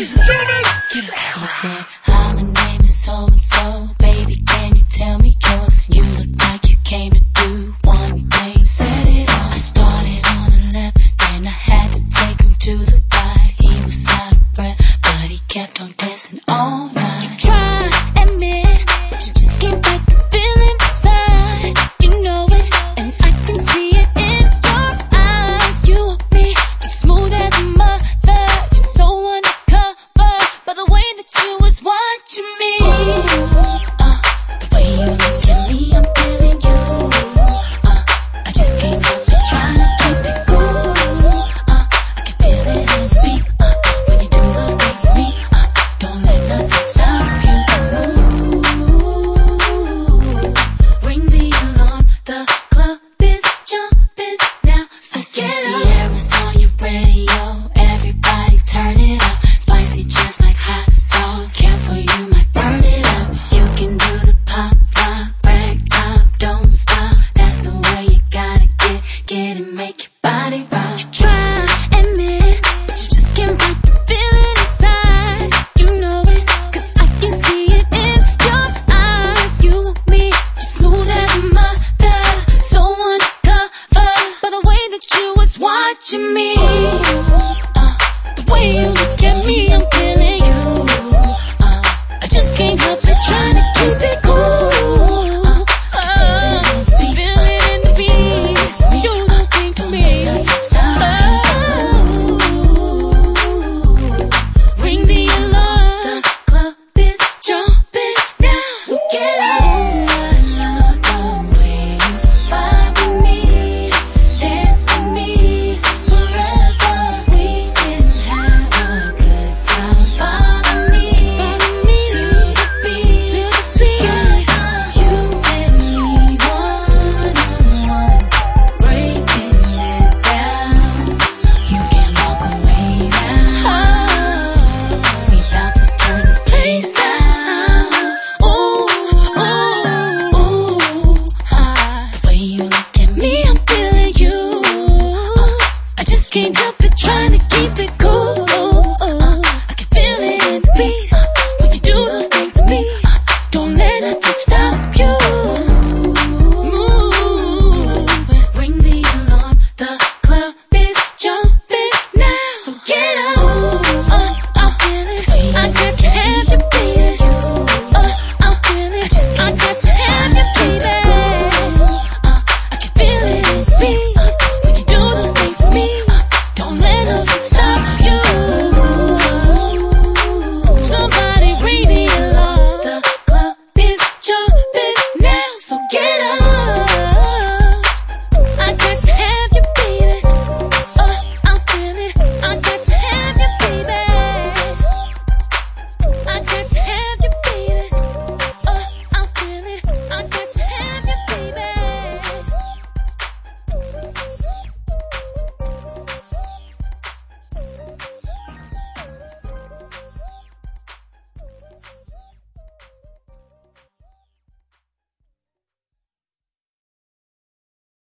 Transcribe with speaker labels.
Speaker 1: He said, hi, my name is so and so. can't help but try